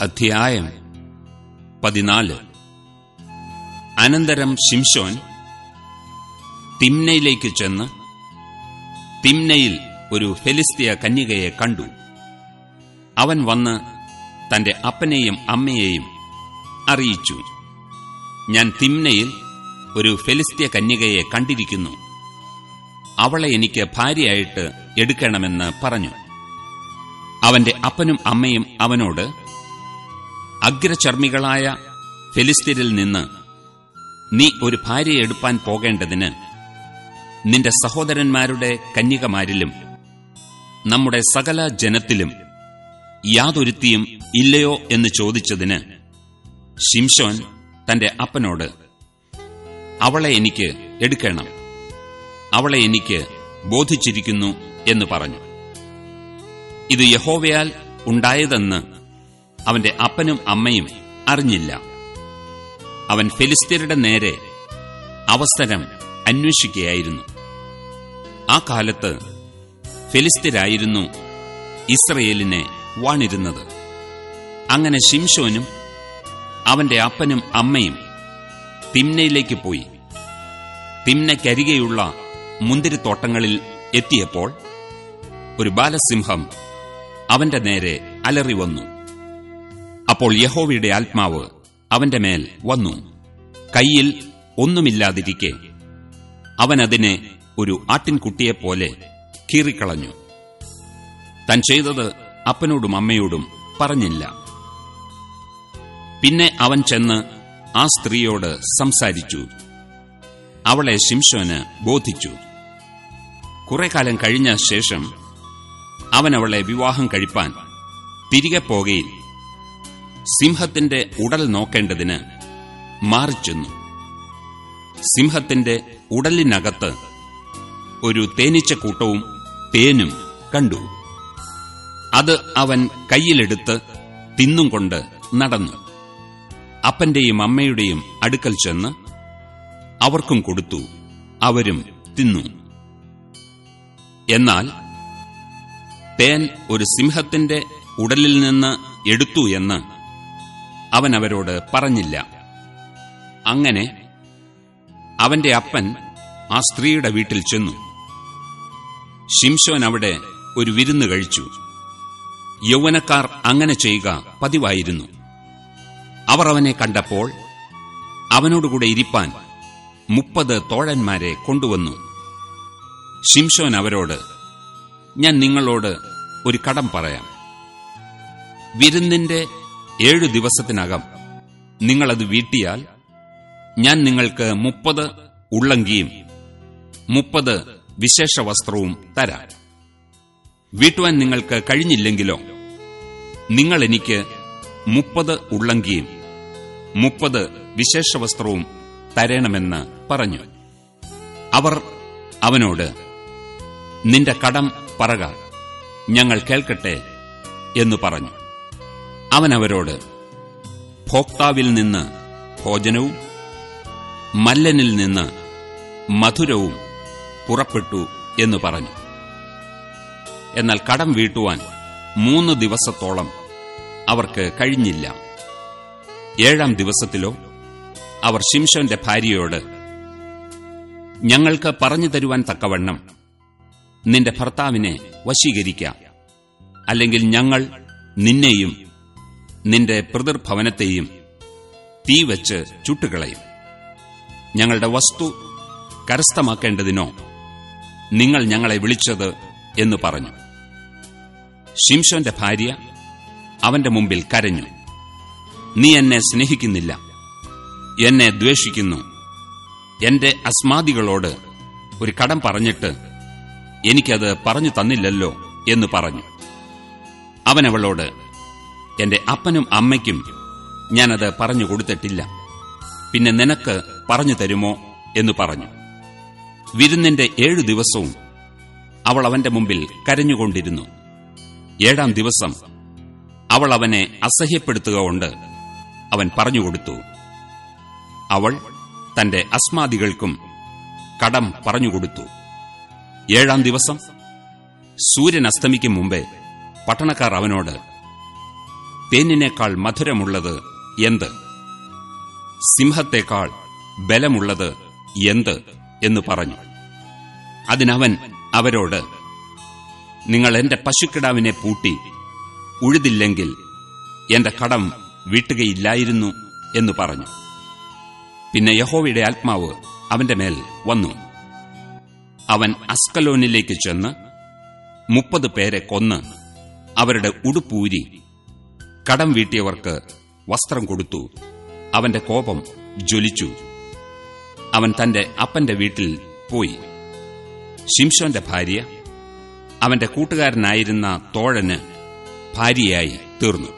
അധ്യായം പതിനാല്. അനന്തരം ശിംഷോൻ തിമ്നയിലേക്ക് ചെന്ന് തിമ്നയിൽ ഒരു ഫെലിസ്തീയ കന്യകയെ കണ്ടു. അവൻ വന്ന് തന്റെ അപ്പനെയും അമ്മയെയും അറിയിച്ചു. ഞാൻ തിമ്നയിൽ ഒരു ഫെലിസ്തീയ കന്യകയെ കണ്ടിരിക്കുന്നു. അവളെ എനിക്ക് ഭാര്യയായിട്ട് എടുക്കണമെന്ന് പറഞ്ഞു. അവന്റെ അപ്പനും അമ്മയും അവനോട് അഗ്രചർമ്മികളായ ഫെലിസ്തീരിൽ നിന്ന് നീ ഒരു ഭാര്യയെ എടുപ്പാൻ പോകേണ്ടതിന് നിന്റെ സഹോദരന്മാരുടെ കന്യകമാരിലും നമ്മുടെ സകല ജനത്തിലും യാതൊരുത്തിയും ഇല്ലയോ എന്ന് ചോദിച്ചതിന് ശിംഷോൻ തന്റെ അപ്പനോട് അവളെ എനിക്ക് എടുക്കണം. അവളെ എനിക്ക് ബോധിച്ചിരിക്കുന്നു എന്ന് പറഞ്ഞു. ഇത് യഹോവയാൽ ഉണ്ടായതെന്ന് അവന്റെ അപ്പനും അമ്മയും അറിഞ്ഞില്ല. അവൻ ഫെലിസ്തീരുടെ നേരെ അവസരം അന്വേഷിക്കുകയായിരുന്നു. ആ കാലത്ത് ഫെലിസ്തീരായിരുന്നു ഇസ്രയേലിനെ വാണിരുന്നത്. അങ്ങനെ ശിംഷോനും അവന്റെ അപ്പനും അമ്മയും തിമ്നയിലേക്ക് പോയി. തിമ്നയ്ക്കരികെയുള്ള മുന്തിരിത്തോട്ടങ്ങളിൽ എത്തിയപ്പോൾ ഒരു ബാലസിംഹം അവന്റെ നേരെ അലറി വന്നു അപ്പോൾ യഹോവയുടെ ആത്മാവ് അവന്റെ മേൽ വന്നു. കയ്യിൽ ഒന്നുമില്ലാതിരിക്കെ അവൻ അതിനെ ഒരു ആട്ടിൻകുട്ടിയെപ്പോലെ കീറിക്കളഞ്ഞു. തൻ ചെയ്തത് അപ്പനോടും അമ്മയോടും പറഞ്ഞില്ല. പിന്നെ അവൻ ചെന്ന് ആ സ്ത്രീയോട് സംസാരിച്ചു. അവളെ ശിംഷോന് ബോധിച്ചു. കുറെ കാലം കഴിഞ്ഞ ശേഷം അവൻ അവളെ വിവാഹം കഴിപ്പാൻ തിരികെ പോകയിൽ സിംഹത്തിന്റെ ഉടൽ നോക്കേണ്ടതിന് മാറിച്ചെന്നു. സിംഹത്തിന്റെ ഉടലിനകത്ത് ഒരു തേനീച്ചക്കൂട്ടവും തേനും കണ്ടു. അത് അവൻ കയ്യിലെടുത്ത് തിന്നും കൊണ്ട് നടന്നു. അപ്പന്റെയും അമ്മയുടെയും അടുക്കൽ ചെന്ന് അവർക്കും കൊടുത്തു അവരും തിന്നു. എന്നാൽ തേൻ ഒരു സിംഹത്തിന്റെ ഉടലിൽ നിന്ന് എടുത്തു എന്ന് അവൻ അവരോട് പറഞ്ഞില്ല. അങ്ങനെ അവന്റെ അപ്പൻ ആ സ്ത്രീയുടെ വീട്ടിൽ ചെന്നു. ശിംശോൻ അവിടെ ഒരു വിരുന്ന് കഴിച്ചു. യൗവനക്കാർ അങ്ങനെ ചെയ്യുക പതിവായിരുന്നു. അവർ അവനെ കണ്ടപ്പോൾ അവനോടുകൂടെ ഇരിപ്പാൻ മുപ്പത് തോഴന്മാരെ കൊണ്ടുവന്നു. ശിംഷോൻ അവരോട് ഞാൻ നിങ്ങളോട് ഒരു കടം പറയാം. വിരുന്നിന്റെ ഏഴു ദിവസത്തിനകം. നിങ്ങളത് വീട്ടിയാൽ ഞാൻ നിങ്ങൾക്ക് മുപ്പത് ഉള്ളങ്കിയും മുപ്പത് വിശേഷ വസ്ത്രവും തരാം. വീട്ടുവാൻ നിങ്ങൾക്ക് കഴിഞ്ഞില്ലെങ്കിലോ? നിങ്ങൾ എനിക്ക് മുപ്പത് ഉള്ളങ്കിയും മുപ്പത് വിശേഷ വസ്ത്രവും തരണമെന്ന് പറഞ്ഞു. അവർ അവനോട് നിന്റെ കടം പറക. ഞങ്ങൾ കേൾക്കട്ടെ എന്ന് പറഞ്ഞു. അവൻ അവരോട് ഭോക്താവിൽ നിന്ന് ഭോജനവും മല്ലനിൽ നിന്ന് മധുരവും പുറപ്പെട്ടു എന്ന് പറഞ്ഞു. എന്നാൽ കടം വീട്ടുവാൻ മൂന്ന് ദിവസത്തോളം അവർക്ക് കഴിഞ്ഞില്ല. ഏഴാം ദിവസത്തിലോ അവർ ശിംഷോന്റെ ഭാര്യയോട് ഞങ്ങൾക്ക് പറഞ്ഞു തരുവാൻ തക്കവണ്ണം നിന്റെ ഭർത്താവിനെ വശീകരിക്കാം. അല്ലെങ്കിൽ ഞങ്ങൾ നിന്നെയും നിന്റെ പ്രതിർഭവനത്തെയും തീ വെച്ച് ചുട്ടുകളയും. ഞങ്ങളുടെ വസ്തു കരസ്ഥമാക്കേണ്ടതിനോ നിങ്ങൾ ഞങ്ങളെ വിളിച്ചത് എന്ന് പറഞ്ഞു. ഷിംഷോന്റെ ഭാര്യ അവന്റെ മുമ്പിൽ കരഞ്ഞു. നീ എന്നെ സ്നേഹിക്കുന്നില്ല. എന്നെ ദ്വേഷിക്കുന്നു. എന്റെ അസ്മാദികളോട് ഒരു കടം പറഞ്ഞിട്ട് എനിക്കത് പറഞ്ഞു തന്നില്ലല്ലോ എന്ന് പറഞ്ഞു. അവനവളോട് എന്റെ അപ്പനും അമ്മയ്ക്കും ഞാനത് പറഞ്ഞു കൊടുത്തിട്ടില്ല. പിന്നെ നിനക്ക് പറഞ്ഞു തരുമോ എന്ന് പറഞ്ഞു. വിരുന്നിന്റെ ഏഴു ദിവസവും അവൾ അവന്റെ മുമ്പിൽ കരഞ്ഞുകൊണ്ടിരുന്നു. ഏഴാം ദിവസം അവൾ അവനെ അസഹ്യപ്പെടുത്തുക കൊണ്ട് അവൻ പറഞ്ഞുകൊടുത്തു അവൾ തന്റെ അസ്മാദികൾക്കും കടം പറഞ്ഞുകൊടുത്തു ഏഴാം ദിവസം സൂര്യൻ അസ്തമിക്കും മുമ്പേ പട്ടണക്കാർ അവനോട് തേനിനേക്കാൾ മധുരമുള്ളത് എന്ത്? സിംഹത്തേക്കാൾ ബലമുള്ളത് എന്ത് എന്ന് പറഞ്ഞു. അതിനവൻ അവരോട് നിങ്ങൾ എന്റെ പശുക്കിടാവിനെ പൂട്ടി ഉഴുതില്ലെങ്കിൽ എന്റെ കടം വീട്ടുകയില്ലായിരുന്നു എന്ന് പറഞ്ഞു. പിന്നെ യഹോവയുടെ ആത്മാവ് അവന്റെ മേൽ വന്നു. അവൻ അസ്കലോനിലേക്ക് ചെന്ന് മുപ്പത് പേരെ കൊന്ന് അവരുടെ ഉടുപ്പൂരി കടം വീട്ടിയവർക്ക് വസ്ത്രം കൊടുത്തു. അവന്റെ കോപം ജ്വലിച്ചു. അവൻ തന്റെ അപ്പന്റെ വീട്ടിൽ പോയി. ശിംഷോന്റെ ഭാര്യ അവന്റെ കൂട്ടുകാരനായിരുന്ന തോഴന് ഭാര്യയായി തീർന്നു.